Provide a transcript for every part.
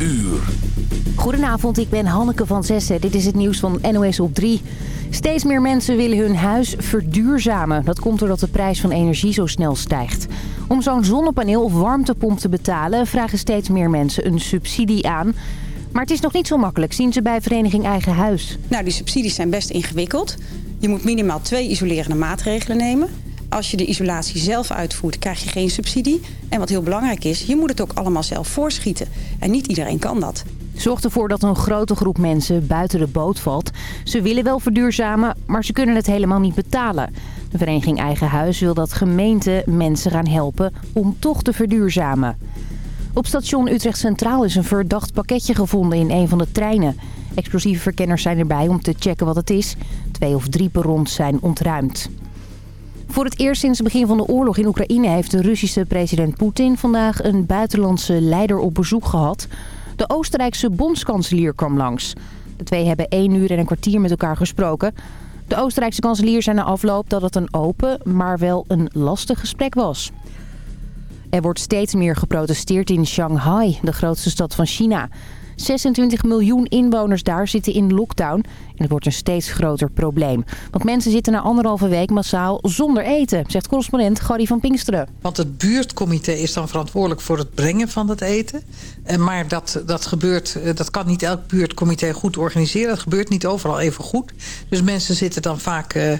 uur. Goedenavond, ik ben Hanneke van Zessen. Dit is het nieuws van NOS op 3. Steeds meer mensen willen hun huis verduurzamen. Dat komt doordat de prijs van energie zo snel stijgt. Om zo'n zonnepaneel of warmtepomp te betalen... vragen steeds meer mensen een subsidie aan. Maar het is nog niet zo makkelijk, zien ze bij Vereniging Eigen Huis. Nou, die subsidies zijn best ingewikkeld. Je moet minimaal twee isolerende maatregelen nemen. Als je de isolatie zelf uitvoert, krijg je geen subsidie. En wat heel belangrijk is, je moet het ook allemaal zelf voorschieten. En niet iedereen kan dat. Zorgt ervoor dat een grote groep mensen buiten de boot valt. Ze willen wel verduurzamen, maar ze kunnen het helemaal niet betalen. De vereniging Eigen Huis wil dat gemeenten mensen gaan helpen om toch te verduurzamen. Op station Utrecht Centraal is een verdacht pakketje gevonden in een van de treinen. Explosieve verkenners zijn erbij om te checken wat het is. Twee of drie perrons zijn ontruimd. Voor het eerst sinds het begin van de oorlog in Oekraïne heeft de Russische president Poetin vandaag een buitenlandse leider op bezoek gehad. De Oostenrijkse bondskanselier kwam langs. De twee hebben één uur en een kwartier met elkaar gesproken. De Oostenrijkse kanselier zei na afloop dat het een open, maar wel een lastig gesprek was. Er wordt steeds meer geprotesteerd in Shanghai, de grootste stad van China. 26 miljoen inwoners daar zitten in lockdown. En het wordt een steeds groter probleem. Want mensen zitten na anderhalve week massaal zonder eten, zegt correspondent Gary van Pinksteren. Want het buurtcomité is dan verantwoordelijk voor het brengen van het eten. Eh, maar dat, dat, gebeurt, eh, dat kan niet elk buurtcomité goed organiseren. Dat gebeurt niet overal even goed. Dus mensen zitten dan vaak uh,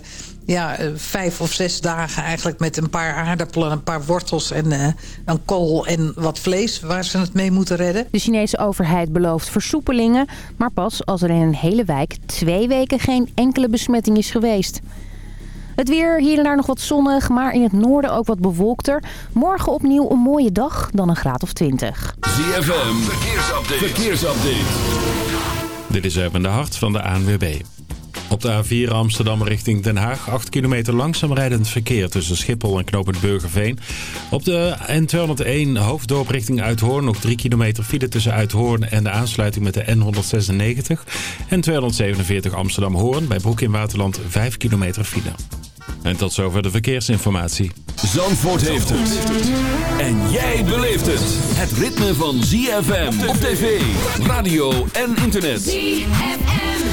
ja, vijf of zes dagen eigenlijk met een paar aardappelen, een paar wortels en uh, een kool en wat vlees waar ze het mee moeten redden. De Chinese overheid belooft versoepelingen, maar pas als er in een hele wijk twee weken geen enkele besmetting is geweest. Het weer, hier en daar nog wat zonnig, maar in het noorden ook wat bewolkter. Morgen opnieuw een mooie dag, dan een graad of 20. ZFM, verkeersupdate. verkeersupdate. Dit is even de hart van de ANWB. Op de A4 Amsterdam richting Den Haag. 8 kilometer langzaam rijdend verkeer tussen Schiphol en Knopend Burgerveen. Op de N201 Hoofddorp richting Uithoorn. Nog 3 kilometer file tussen Uithoorn en de aansluiting met de N196. En 247 Amsterdam-Hoorn. Bij Broek in Waterland 5 kilometer file. En tot zover de verkeersinformatie. Zandvoort heeft het. En jij beleeft het. Het ritme van ZFM op tv, radio en internet. ZFM.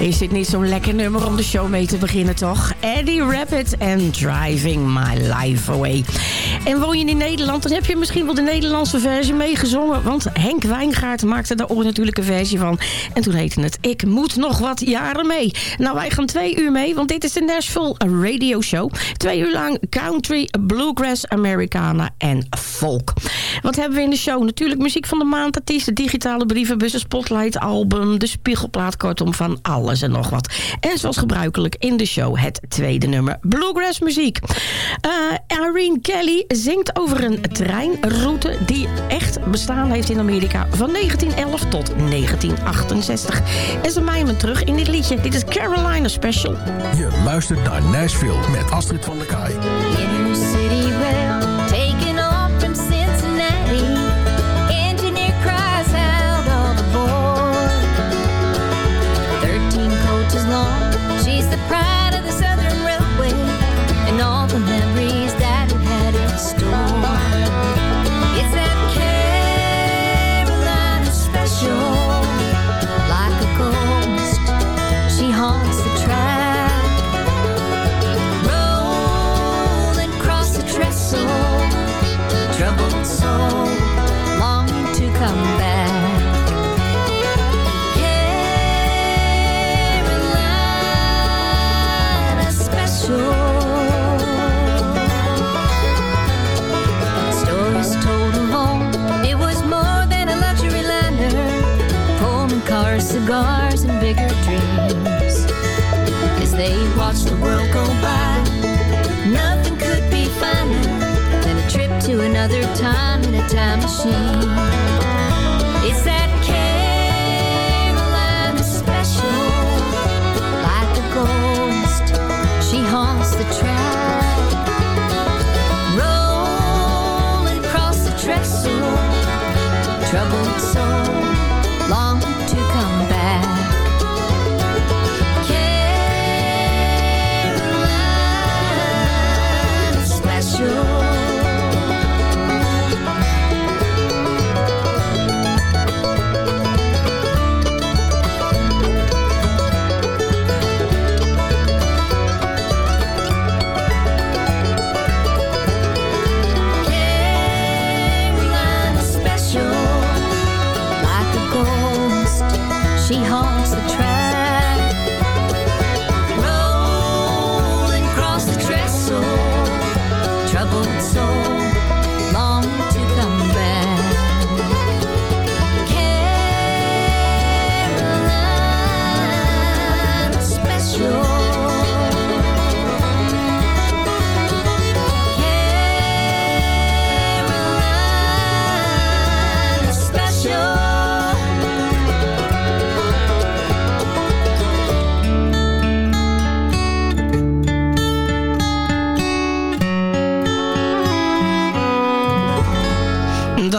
dit niet zo'n lekker nummer om de show mee te beginnen, toch? Eddie Rabbit en Driving My Life Away. En woon je in Nederland, dan heb je misschien wel de Nederlandse versie meegezongen. Want Henk Wijngaard maakte daar ooit natuurlijk een versie van. En toen heette het Ik moet nog wat jaren mee. Nou, wij gaan twee uur mee, want dit is de Nashville Radio Show. Twee uur lang country, bluegrass, Americana en folk. Wat hebben we in de show? Natuurlijk muziek van de maand, artiesten, digitale brievenbus, een spotlight album, de spiegelplaat, kortom van alles en nog wat. En zoals gebruikelijk in de show het tweede nummer bluegrass muziek. Uh, Irene Kelly zingt over een treinroute die echt bestaan heeft in Amerika van 1911 tot 1968. En ze mijmen terug in dit liedje. Dit is Carolina Special. Je luistert naar Nashville met Astrid van der Kaai. Troubled another time in a time machine.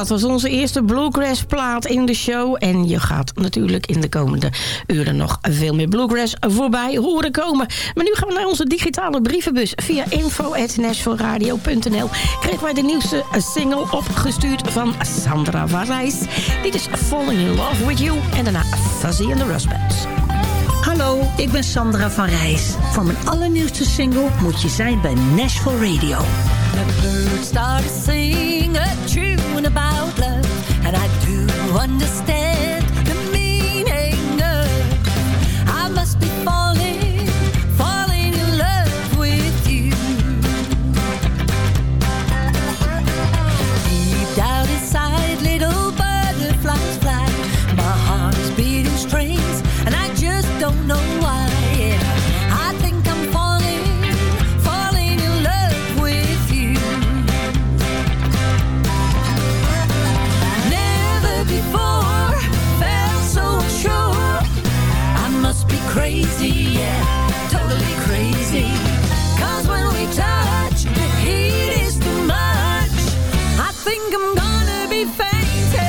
Dat was onze eerste bluegrass plaat in de show. En je gaat natuurlijk in de komende uren nog veel meer bluegrass voorbij horen komen. Maar nu gaan we naar onze digitale brievenbus. Via info.nashvilleradio.nl kregen wij de nieuwste single opgestuurd van Sandra Varijs. Dit is Falling in Love With You. En daarna Fuzzy and the Rustbands. Hallo, ik ben Sandra van Rijs. Voor mijn allernieuwste single moet je zijn bij Nashville Radio. The birds started singing a tune about love, and I do understand crazy, yeah, totally crazy. Cause when we touch, the heat is too much. I think I'm gonna be fainting.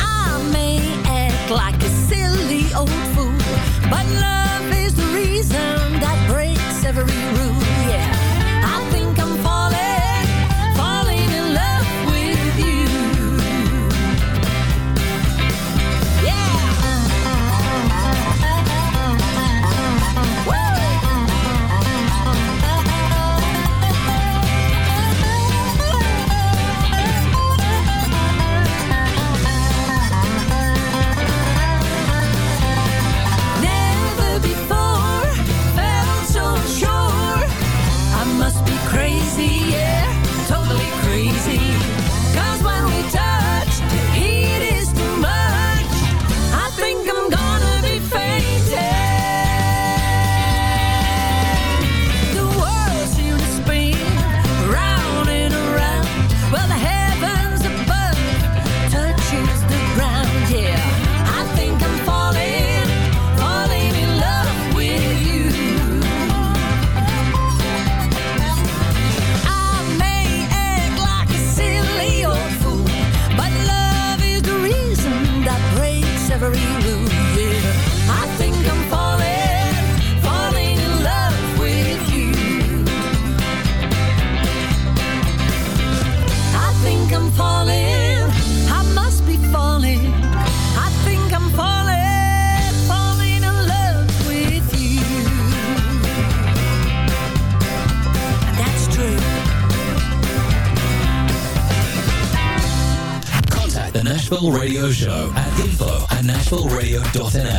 I may act like a silly old fool, but love is the reason that breaks every rule. docena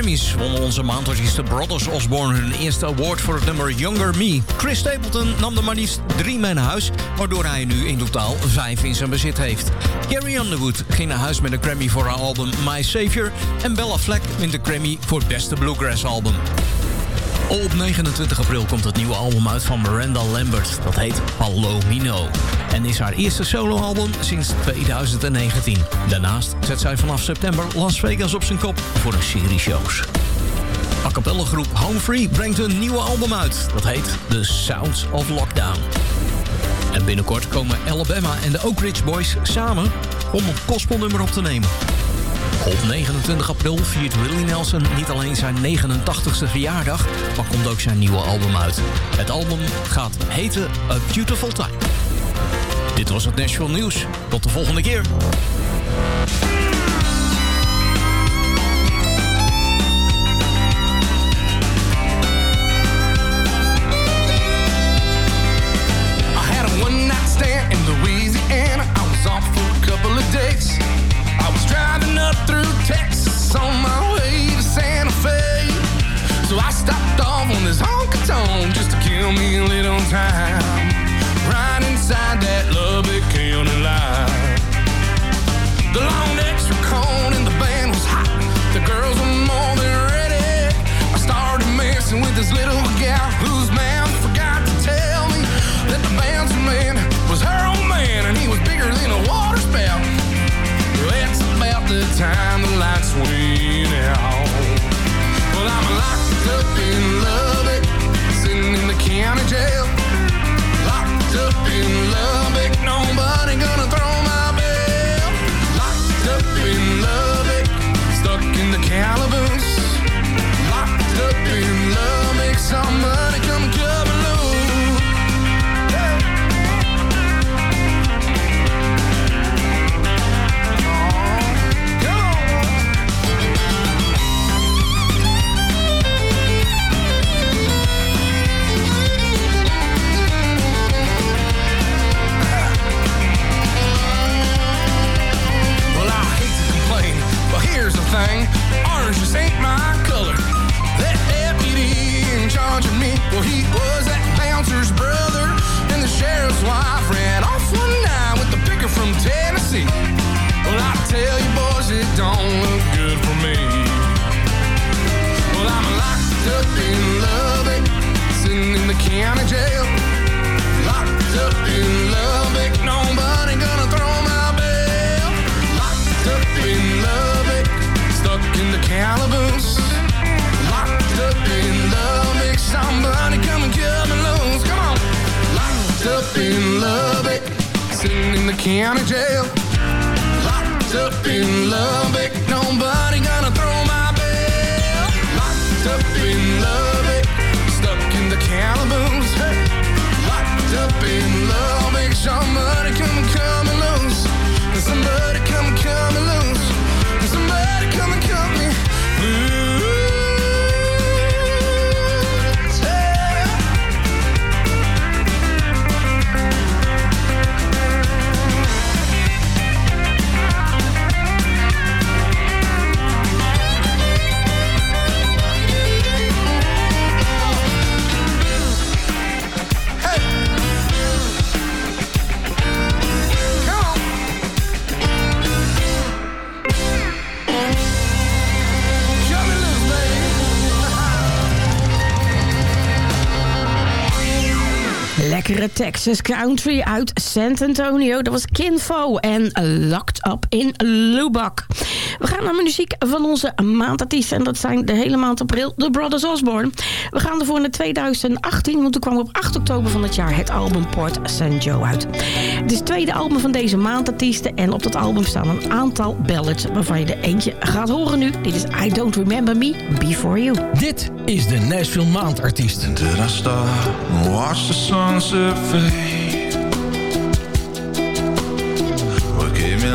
Grammys wonnen onze maandartiesten Brothers Osborne hun eerste award voor het nummer Younger Me. Chris Stapleton nam er maar liefst drie mee naar huis, waardoor hij nu in totaal vijf in zijn bezit heeft. Carrie Underwood ging naar huis met een Grammy voor haar album My Savior en Bella Fleck wint de Grammy voor het beste bluegrass album. Op 29 april komt het nieuwe album uit van Miranda Lambert. Dat heet Palomino. En is haar eerste soloalbum sinds 2019. Daarnaast zet zij vanaf september Las Vegas op zijn kop voor een serie shows. A cappella-groep Home Free brengt een nieuwe album uit. Dat heet The Sounds of Lockdown. En binnenkort komen Alabama en de Oak Ridge Boys samen om een gospelnummer op te nemen. Op 29 april viert Willie Nelson niet alleen zijn 89ste verjaardag, maar komt ook zijn nieuwe album uit. Het album gaat heten A Beautiful Time. Dit was het Nashville Nieuws. Tot de volgende keer. I he was that bouncer's brother, and the sheriff's wife ran off one night with the picker from Tennessee. Well, I tell you, boys, it don't look good for me. Well, I'm locked up in Lubbock, sitting in the county jail. county jail. Locked up in Lubbock. lekkere Texas country uit San Antonio. Dat was Kinfo en Locked Up in Lubbock. We gaan naar muziek van onze maandartiesten. En dat zijn de hele maand april de Brothers Osborne. We gaan ervoor naar 2018. Want toen kwam op 8 oktober van het jaar het album Port St. Joe uit. Het is het tweede album van deze maandartiesten. En op dat album staan een aantal ballads. Waarvan je er eentje gaat horen nu. Dit is I Don't Remember Me Before You. Dit is de Nashville Maandartiesten. Did I stop the sunset fade?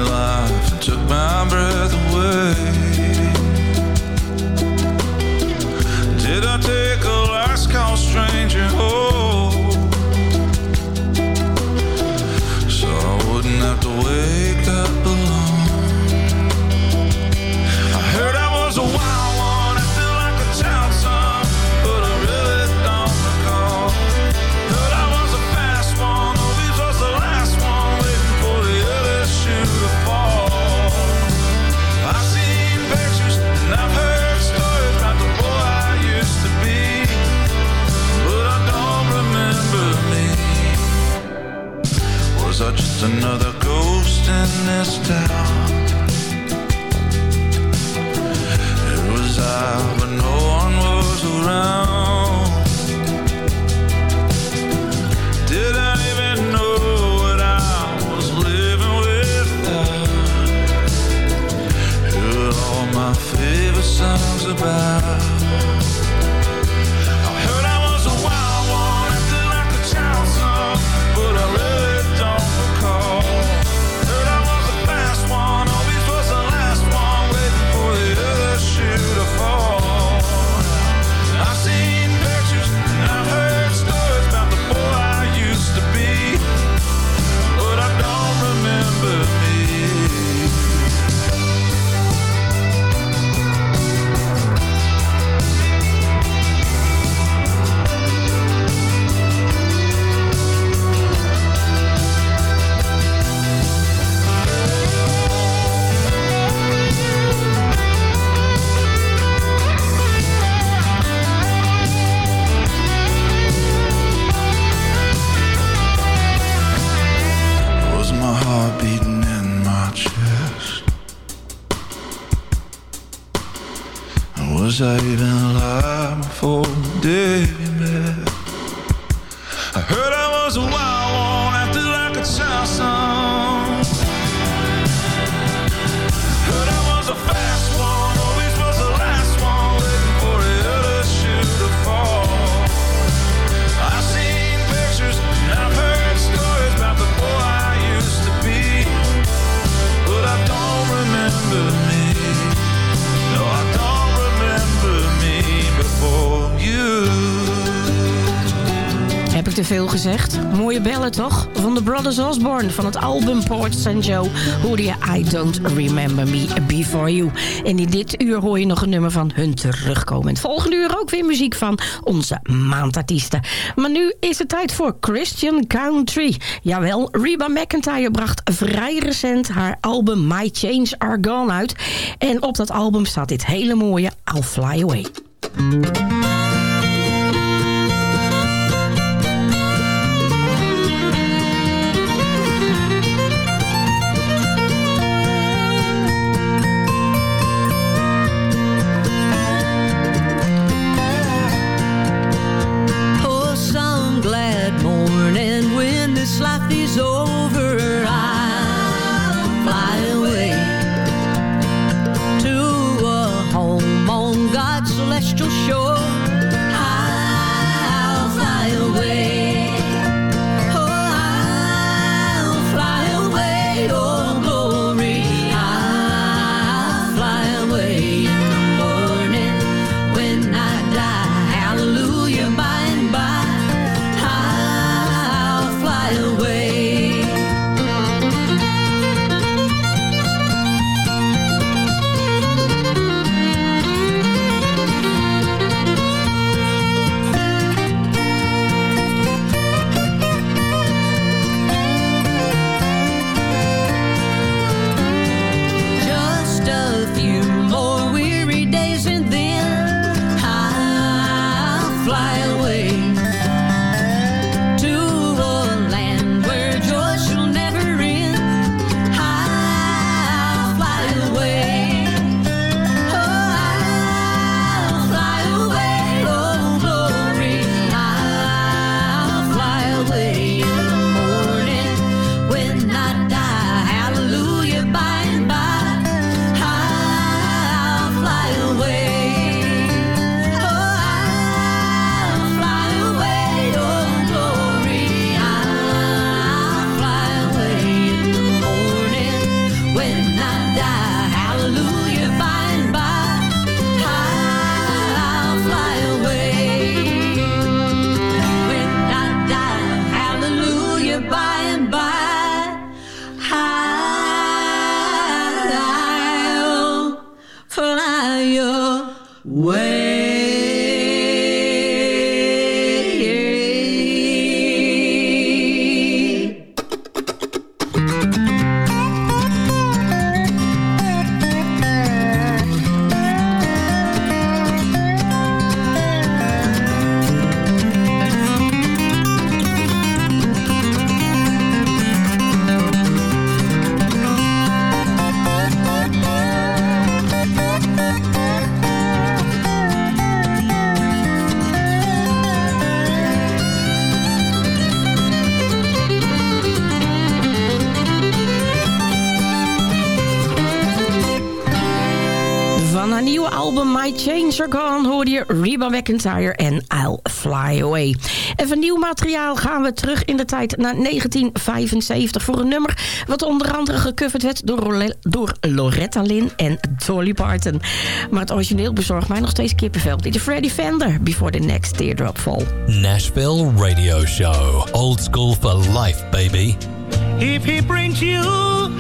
Life took take a last call train Hör te veel gezegd? Mooie bellen toch? Van de Brothers Osborne van het album Port St. Joe hoorde je I Don't Remember Me Before You. En in dit uur hoor je nog een nummer van hun terugkomen. Volgende uur ook weer muziek van onze maandartiesten. Maar nu is het tijd voor Christian Country. Jawel, Reba McIntyre bracht vrij recent haar album My Chains Are Gone uit. En op dat album staat dit hele mooie I'll Fly Away. Nieuwe album My Chains Are Gone hoorde je Reba McIntyre en I'll Fly Away. En van nieuw materiaal gaan we terug in de tijd naar 1975 voor een nummer wat onder andere gecoverd werd door, Role- door Loretta Lynn en Dolly Parton. Maar het origineel bezorgt mij nog steeds kippenvel. Dit is Freddie Fender, Before the Next Teardrop Fall. Nashville Radio Show. Old school for life, baby. If he brings you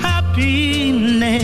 happiness,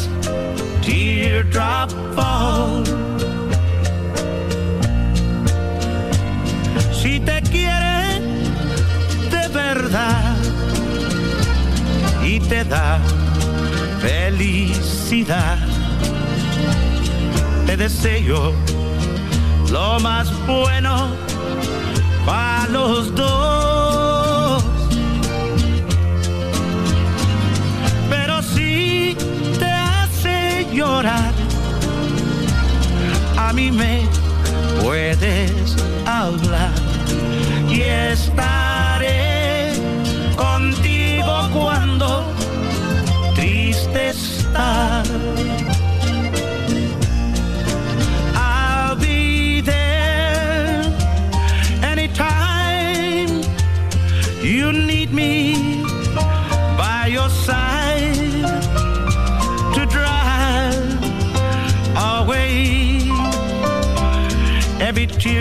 teardrop. Si te quiere de verdad y te da felicidad, te deseo lo más bueno para los dos. Llorar, a mí me puedes hablar y estaré contigo cuando triste estás.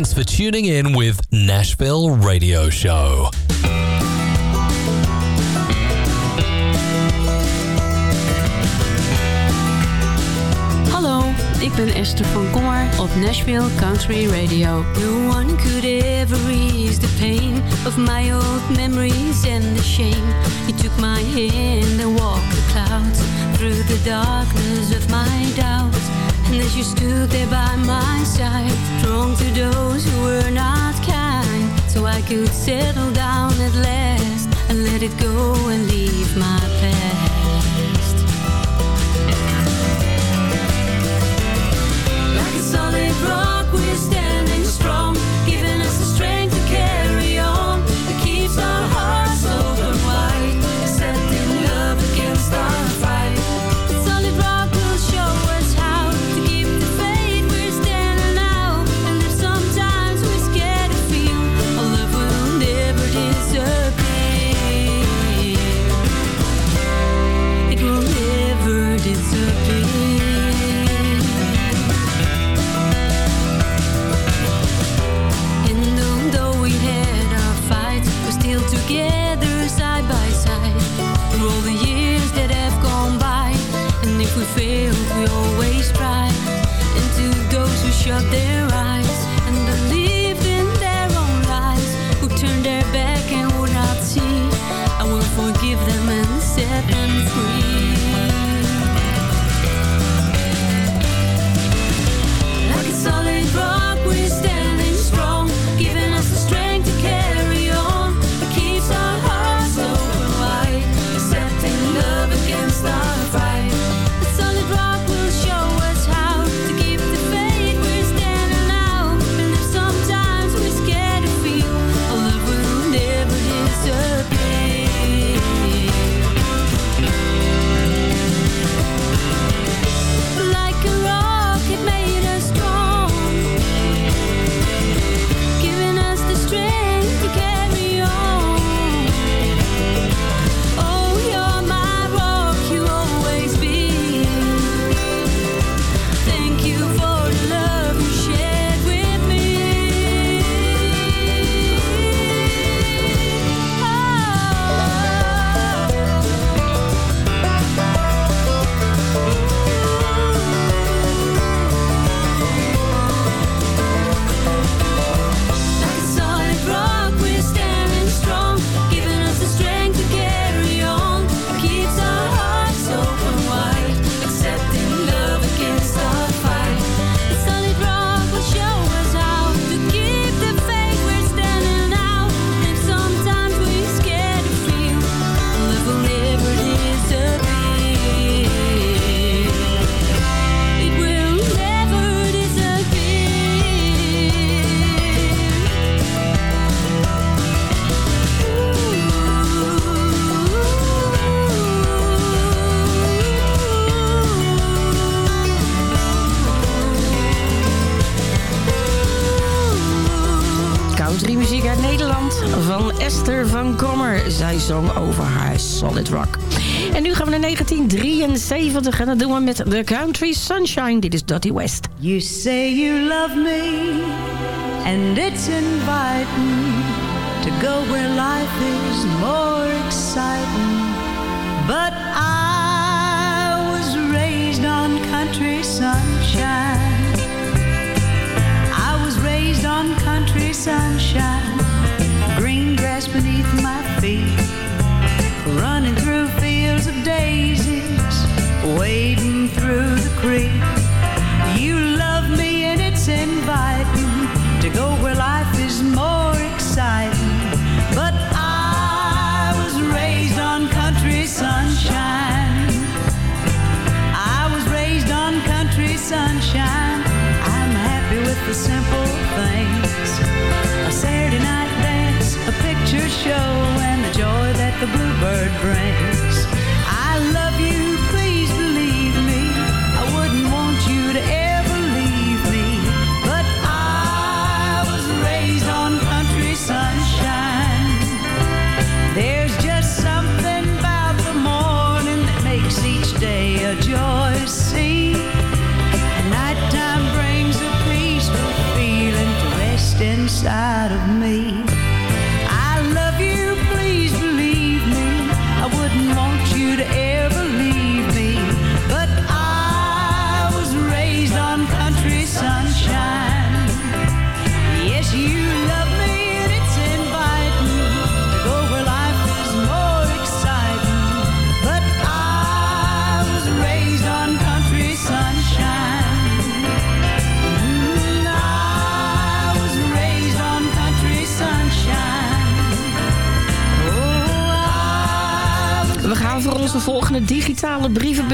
Thanks for tuning in with Nashville Radio Show. Hallo, ik ben Esther van Kommer op Nashville Country Radio. No one could ever ease the pain of my old memories and the shame. You took my hand and walked the clouds through the darkness of my doubts. And you stood there by my side, to those who were not kind, so I could settle down at last and let it go and leave my past. Like a solid rock, we're standing song over haar solid rock. En nu gaan we naar 1973 en dat doen we met The Country Sunshine. Dit is Dottie West. You say you love me and it's inviting to go where life is more exciting. But I was raised on country sunshine. I was raised on country sunshine. grass beneath my feet Running through fields of daisies Wading through the creek. You love me and it's in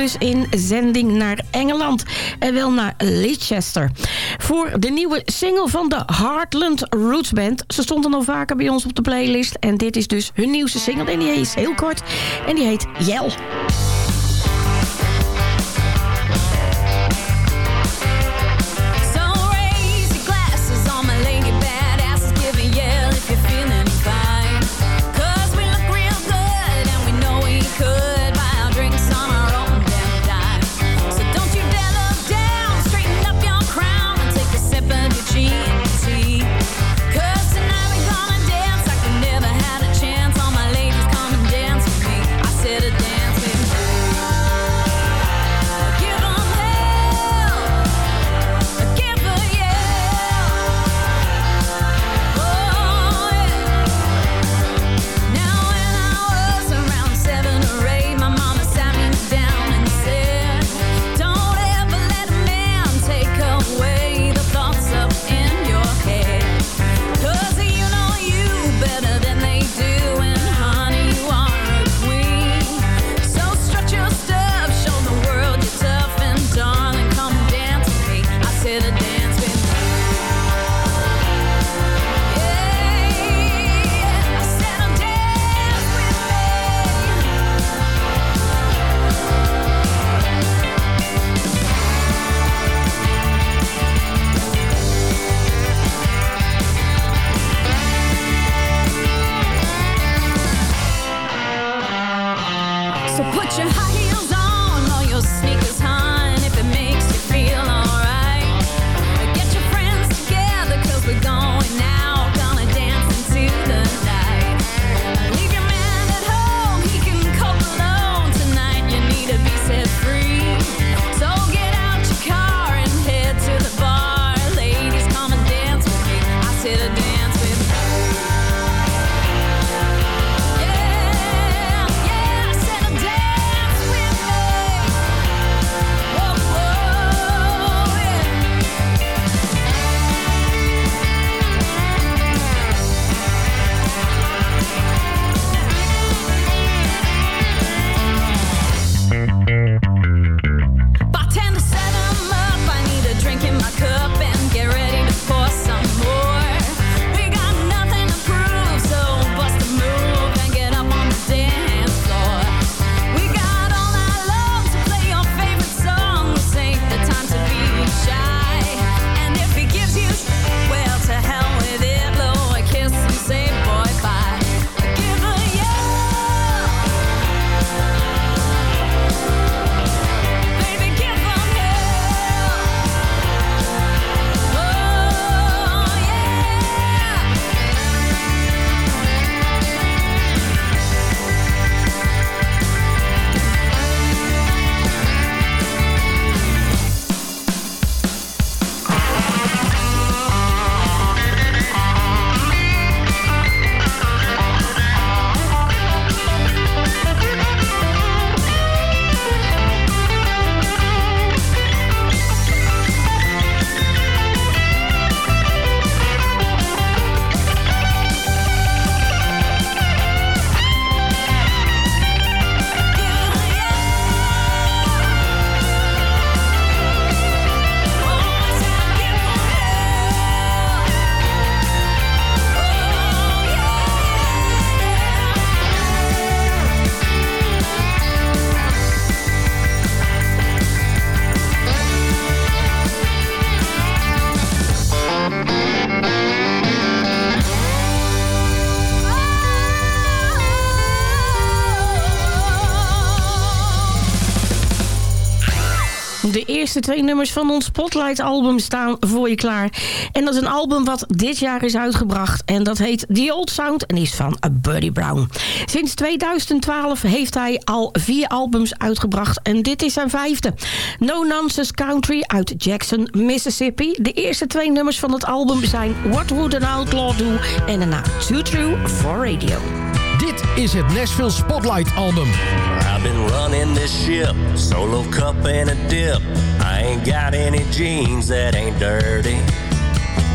Dus in zending naar Engeland. En wel naar Leicester. Voor de nieuwe single van de Heartland Roots Band. Ze stonden al vaker bij ons op de playlist. En dit is dus hun nieuwste single. En die is heel kort. En die heet Yell. Eerste twee nummers van ons Spotlight album staan voor je klaar. En dat is een album wat dit jaar is uitgebracht. En dat heet The Old Sound en is van Buddy Brown. Sinds 2012 heeft hij al vier albums uitgebracht. En dit is zijn vijfde. No Nonsense Country uit Jackson, Mississippi. De eerste twee nummers van het album zijn What Would an Outlaw Do? En daarna Too True for Radio. Dit is het Nashville Spotlight album. I've been running this ship, solo cup and a dip. I ain't got any jeans that ain't dirty.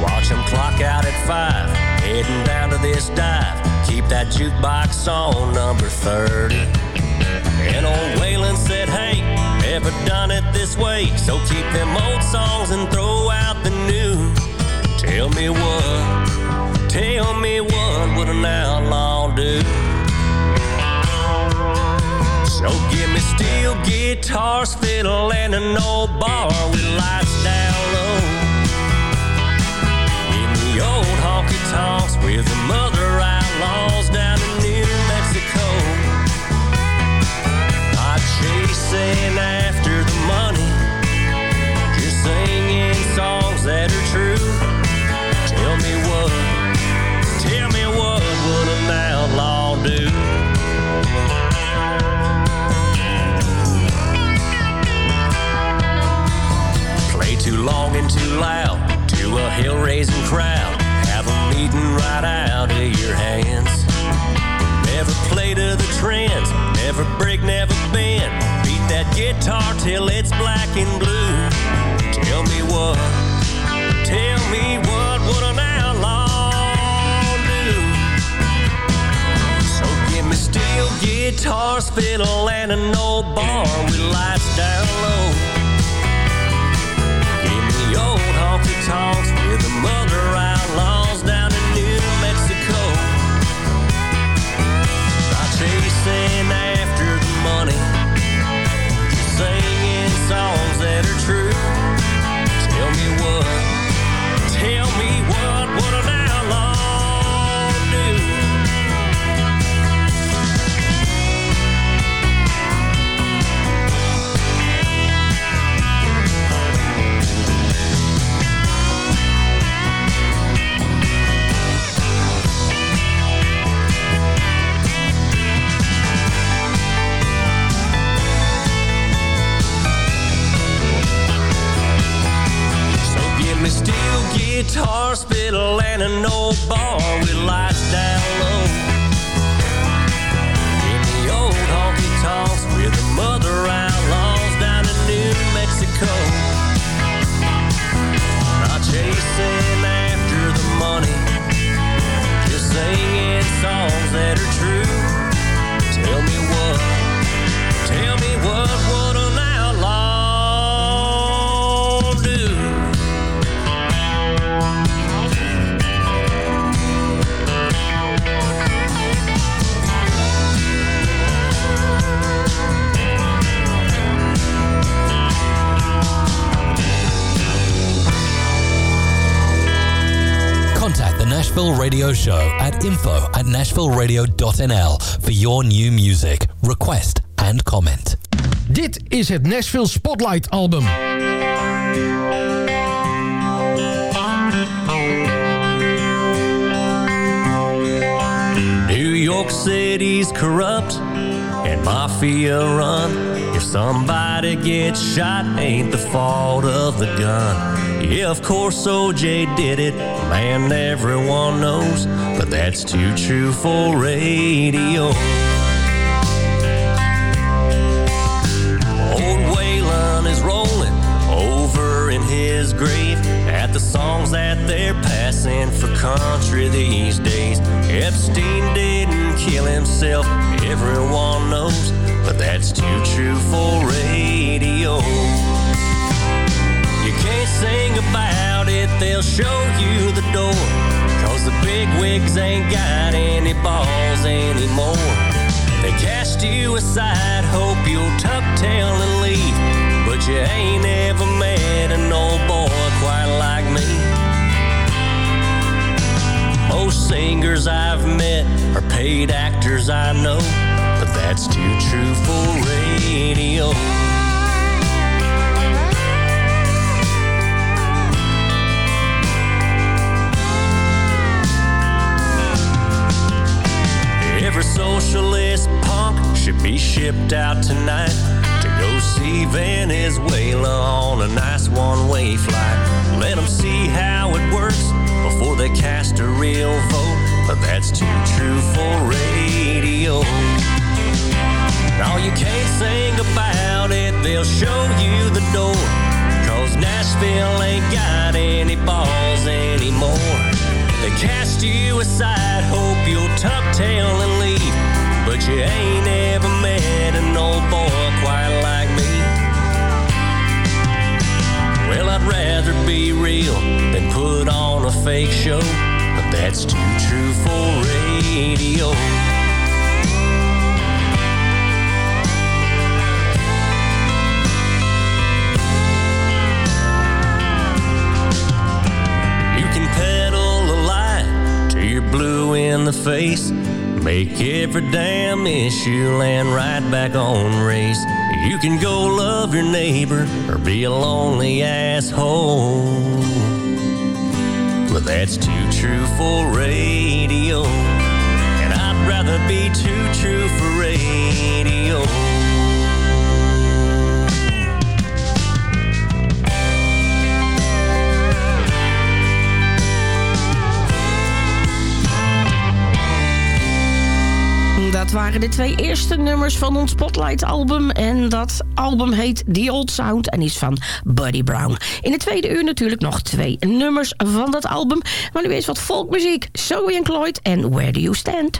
Watch them clock out at five, heading down to this dive. Keep that jukebox on number 30. And old Waylon said, hey, never done it this way. So keep them old songs and throw out the new. Tell me what, tell me what would an outlaw do? So give me steel guitars, fiddle, and an old bar with lights down low. Give me old honky tonks with the mother outlaws down in New Mexico. Not chasing after the money, just singing songs that are true. Outlaw do? Play too long and too loud to a hell-raising crowd. Have them eating right out of your hands. Never play to the trends, never break, never bend. Beat that guitar till it's black and blue. Tell me what, tell me what would an outlaw steel guitars, fiddle, and an old bar with lights down low. Give me old honky tonks with the mother outlaws down in New Mexico. Not chasing nashvilleradio.nl for your new music, request and comment. Dit is het Nashville Spotlight album. New York City's corrupt and mafia run. If somebody gets shot, ain't the fault of the gun. Yeah, of course OJ did it, man, everyone knows. But that's too true for radio. Old Waylon is rolling over in his grave at the songs that they're passing for country these days. Epstein didn't kill himself, everyone knows, but that's too true for radio. You can't sing about it, they'll show you the door. Cause the big wigs ain't got any balls anymore. They cast you aside, hope you'll tuck tail and leave. But you ain't ever met an old boy quite like me. Most singers I've met are paid actors I know, but that's too true for radio. Left out tonight to go see Venezuela on a nice one-way flight. Let them see how it works before they cast a real vote. But that's too true for radio. No, you can't sing about it, they'll show you the door. Cause Nashville ain't got any balls anymore. They cast you aside, hope you'll tuck tail and leave. But you ain't ever met an old boy quite like me. Well, I'd rather be real than put on a fake show. But that's too true for radio. Face. Make every damn issue land right back on race. You can go love your neighbor or be a lonely asshole. But that's too true for radio. And I'd rather be too true for radio. Dat waren de twee eerste nummers van ons Spotlight-album. En dat album heet The Old Sound en is van Buddy Brown. In de tweede uur natuurlijk nog twee nummers van dat album. Maar nu eens wat folkmuziek. Zoe and Cloyd en Where Do You Stand?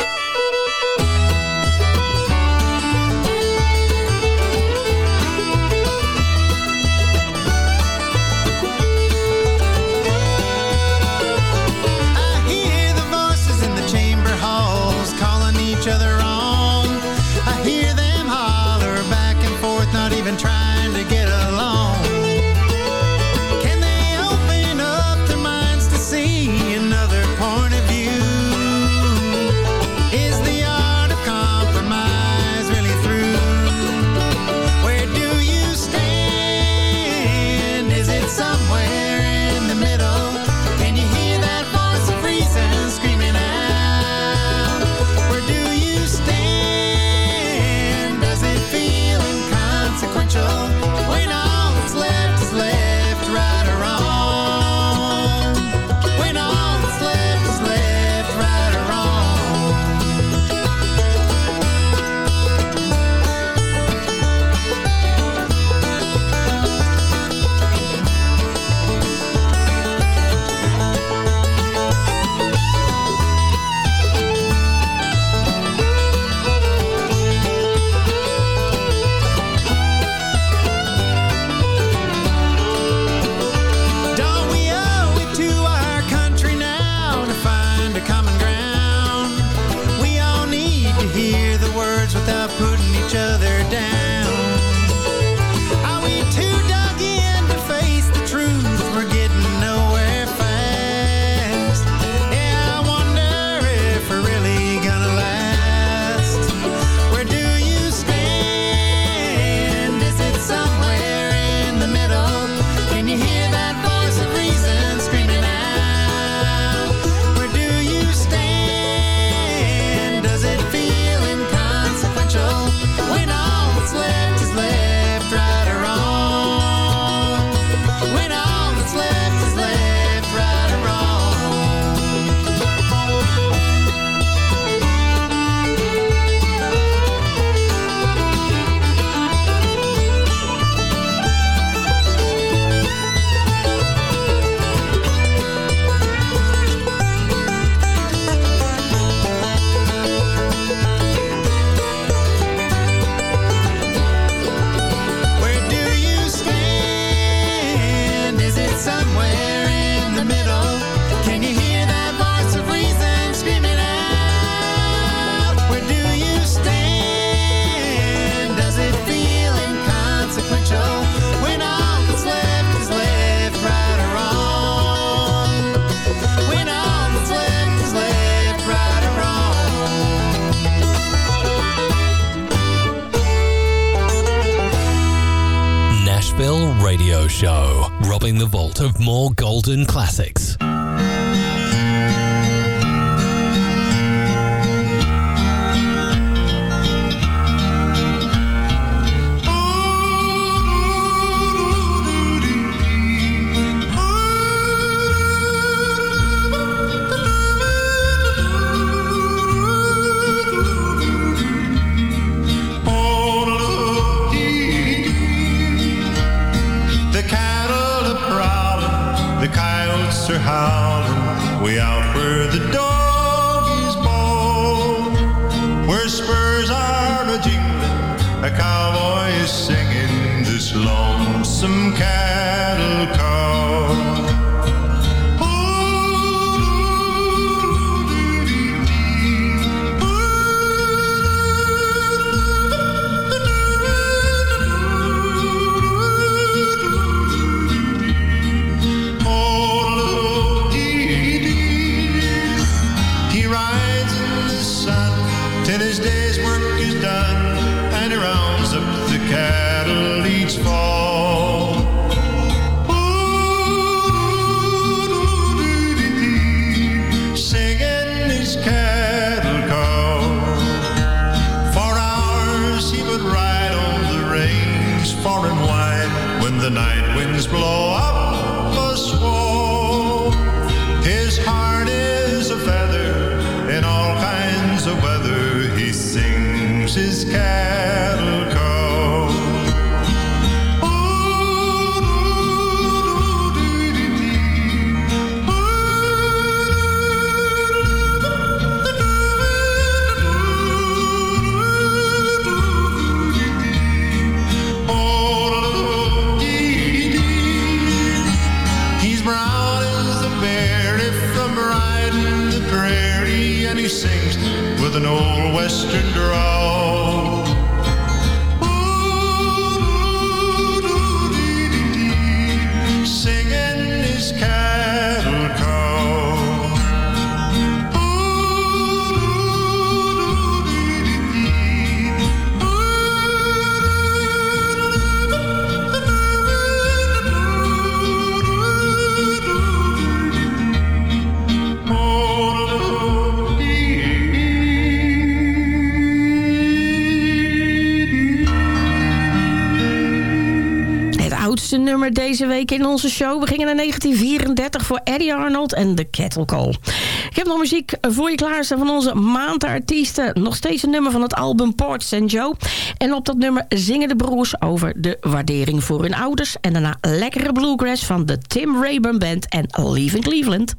Show, robbing the vault of more golden classics. Sings his in onze show. We gingen naar 1934 voor Eddie Arnold en The Kettle Call. Ik heb nog muziek voor je klaarstaan van onze maandartiesten. Nog steeds een nummer van het album Port St. Joe. En op dat nummer zingen de broers over de waardering voor hun ouders. En daarna lekkere bluegrass van de Tim Rayburn Band en Leaving Cleveland.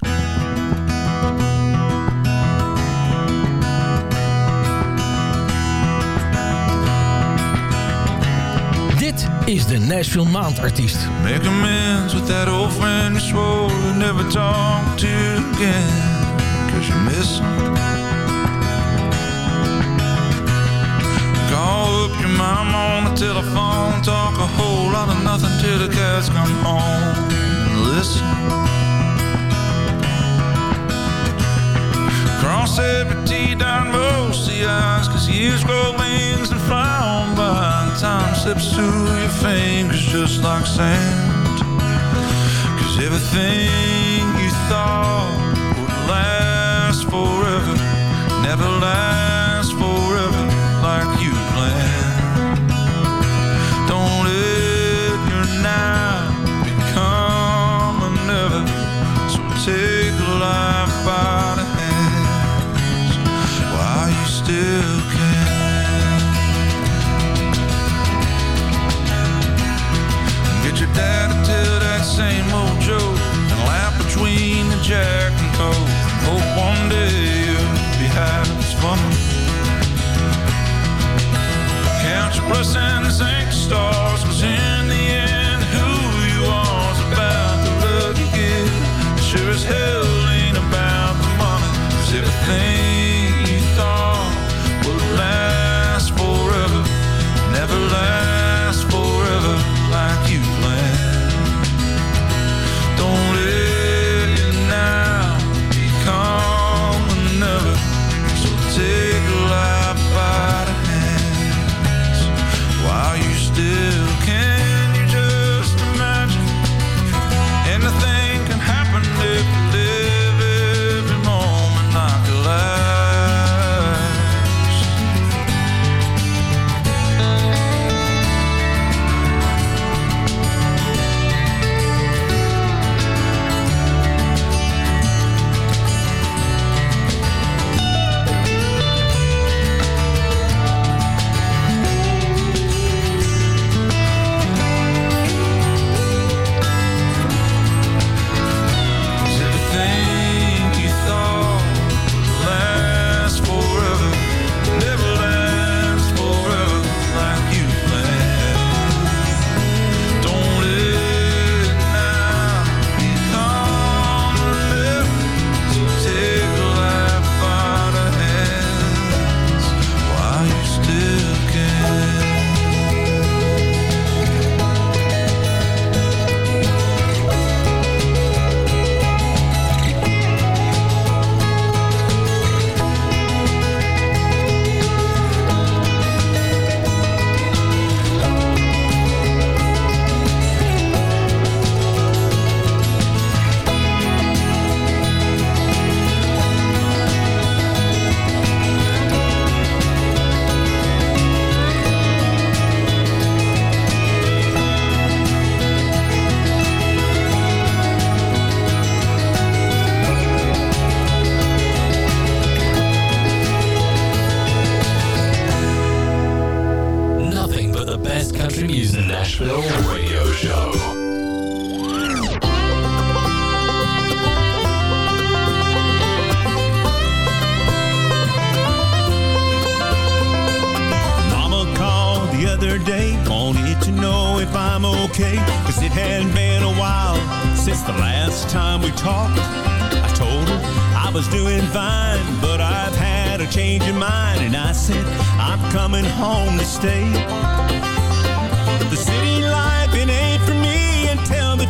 Is de Nashville Maandartiest. Make amends with that old friend you swore you'd never talk to again. Cause you miss. Call up your mom on the telephone, talk a whole lot of nothing till the cats come home. Listen. Cross every T down most the I's Cause years grow wings and fly on by time slips through your fingers just like sand. Cause everything you thought would last forever Never lasts forever dancing star.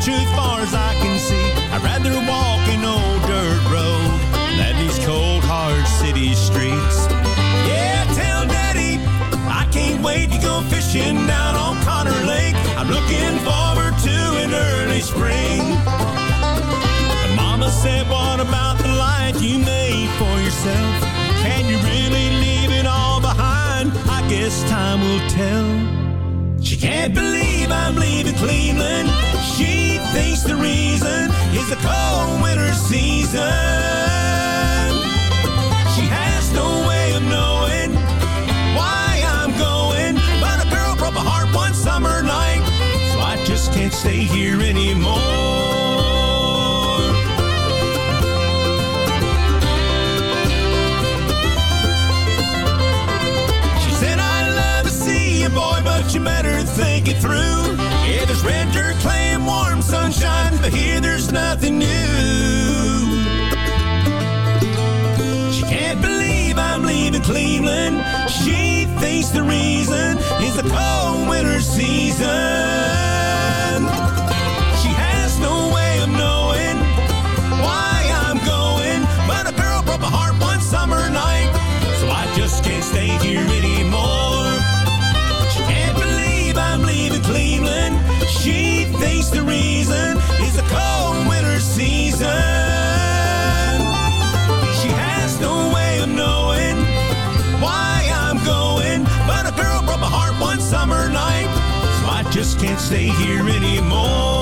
Truth, far as I can see. I'd rather walk an old dirt road than these cold, hard city streets. Yeah, tell Daddy I can't wait to go fishing down on Connor Lake. I'm looking forward to an early spring. And Mama said, What about the life you made for yourself? Can you really leave it all behind? I guess time will tell. She can't believe I'm leaving Cleveland. Thinks the reason is the cold winter season. She has no way of knowing why I'm going. But a girl broke my heart one summer night, so I just can't stay here anymore. She said, I love to see you, boy, but you better think it through. Yeah, there's red dirt, clay, and warm sunshine, but here there's nothing new. She can't believe I'm leaving Cleveland. She thinks the reason is the cold winter season. Thinks the reason is the cold winter season. She has no way of knowing why I'm going, but a girl broke my heart one summer night, so I just can't stay here anymore.